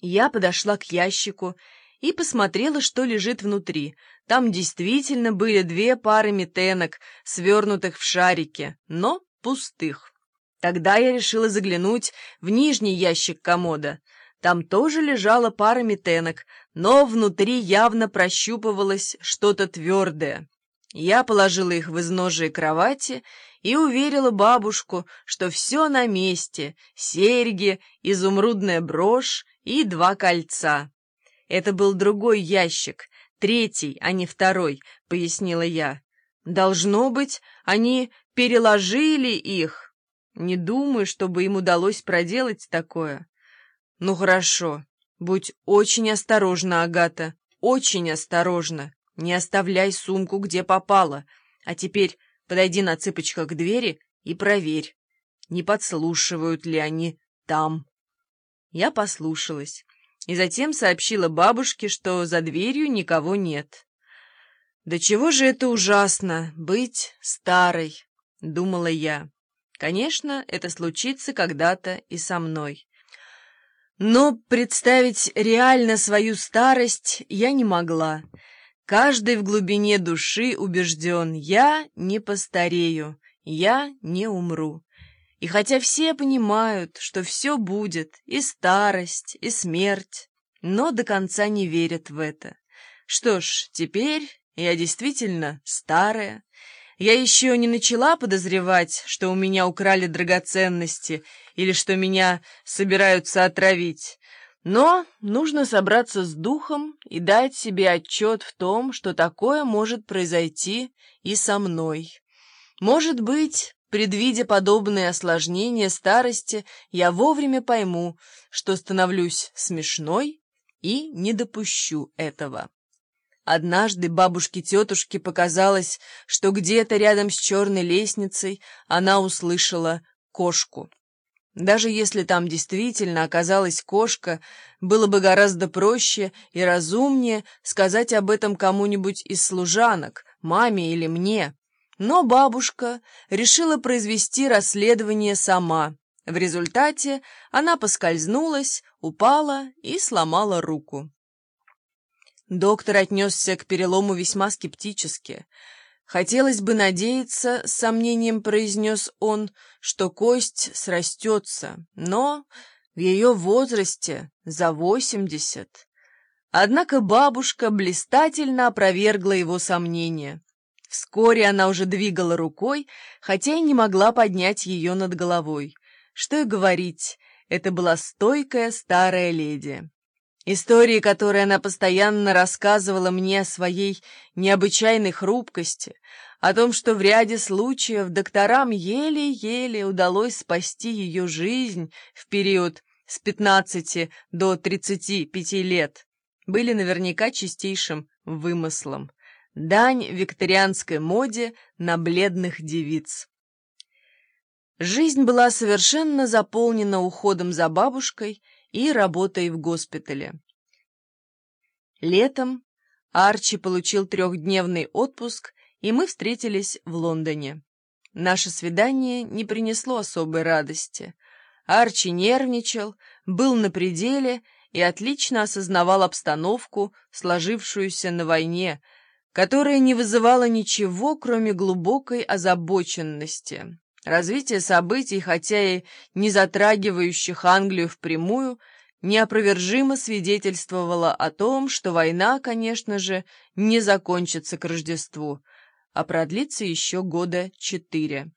Я подошла к ящику и посмотрела, что лежит внутри. Там действительно были две пары метенок, свернутых в шарики, но пустых. Тогда я решила заглянуть в нижний ящик комода. Там тоже лежала пара метенок, но внутри явно прощупывалось что-то твердое. Я положила их в изножие кровати и уверила бабушку, что все на месте — серьги, изумрудная брошь и два кольца. Это был другой ящик, третий, а не второй, — пояснила я. Должно быть, они переложили их. Не думаю, чтобы им удалось проделать такое. Ну хорошо, будь очень осторожна, Агата, очень осторожна. Не оставляй сумку, где попало. А теперь подойди на цыпочках к двери и проверь, не подслушивают ли они там. Я послушалась и затем сообщила бабушке, что за дверью никого нет. «Да чего же это ужасно — быть старой!» — думала я. Конечно, это случится когда-то и со мной. Но представить реально свою старость я не могла. Каждый в глубине души убежден, я не постарею, я не умру. И хотя все понимают, что все будет, и старость, и смерть, но до конца не верят в это. Что ж, теперь я действительно старая. Я еще не начала подозревать, что у меня украли драгоценности или что меня собираются отравить. Но нужно собраться с духом и дать себе отчет в том, что такое может произойти и со мной. Может быть, предвидя подобные осложнения старости, я вовремя пойму, что становлюсь смешной и не допущу этого. Однажды бабушке-тетушке показалось, что где-то рядом с черной лестницей она услышала кошку. Даже если там действительно оказалась кошка, было бы гораздо проще и разумнее сказать об этом кому-нибудь из служанок, маме или мне. Но бабушка решила произвести расследование сама. В результате она поскользнулась, упала и сломала руку. Доктор отнесся к перелому весьма скептически – «Хотелось бы надеяться, — с сомнением произнес он, — что кость срастется, но в ее возрасте за восемьдесят». Однако бабушка блистательно опровергла его сомнения. Вскоре она уже двигала рукой, хотя и не могла поднять ее над головой. Что и говорить, это была стойкая старая леди. Истории, которые она постоянно рассказывала мне о своей необычайной хрупкости, о том, что в ряде случаев докторам еле-еле удалось спасти ее жизнь в период с 15 до 35 лет, были наверняка чистейшим вымыслом. Дань викторианской моде на бледных девиц. Жизнь была совершенно заполнена уходом за бабушкой и работой в госпитале. Летом Арчи получил трехдневный отпуск, и мы встретились в Лондоне. Наше свидание не принесло особой радости. Арчи нервничал, был на пределе и отлично осознавал обстановку, сложившуюся на войне, которая не вызывала ничего, кроме глубокой озабоченности. Развитие событий, хотя и не затрагивающих Англию впрямую, неопровержимо свидетельствовало о том, что война, конечно же, не закончится к Рождеству, а продлится еще года четыре.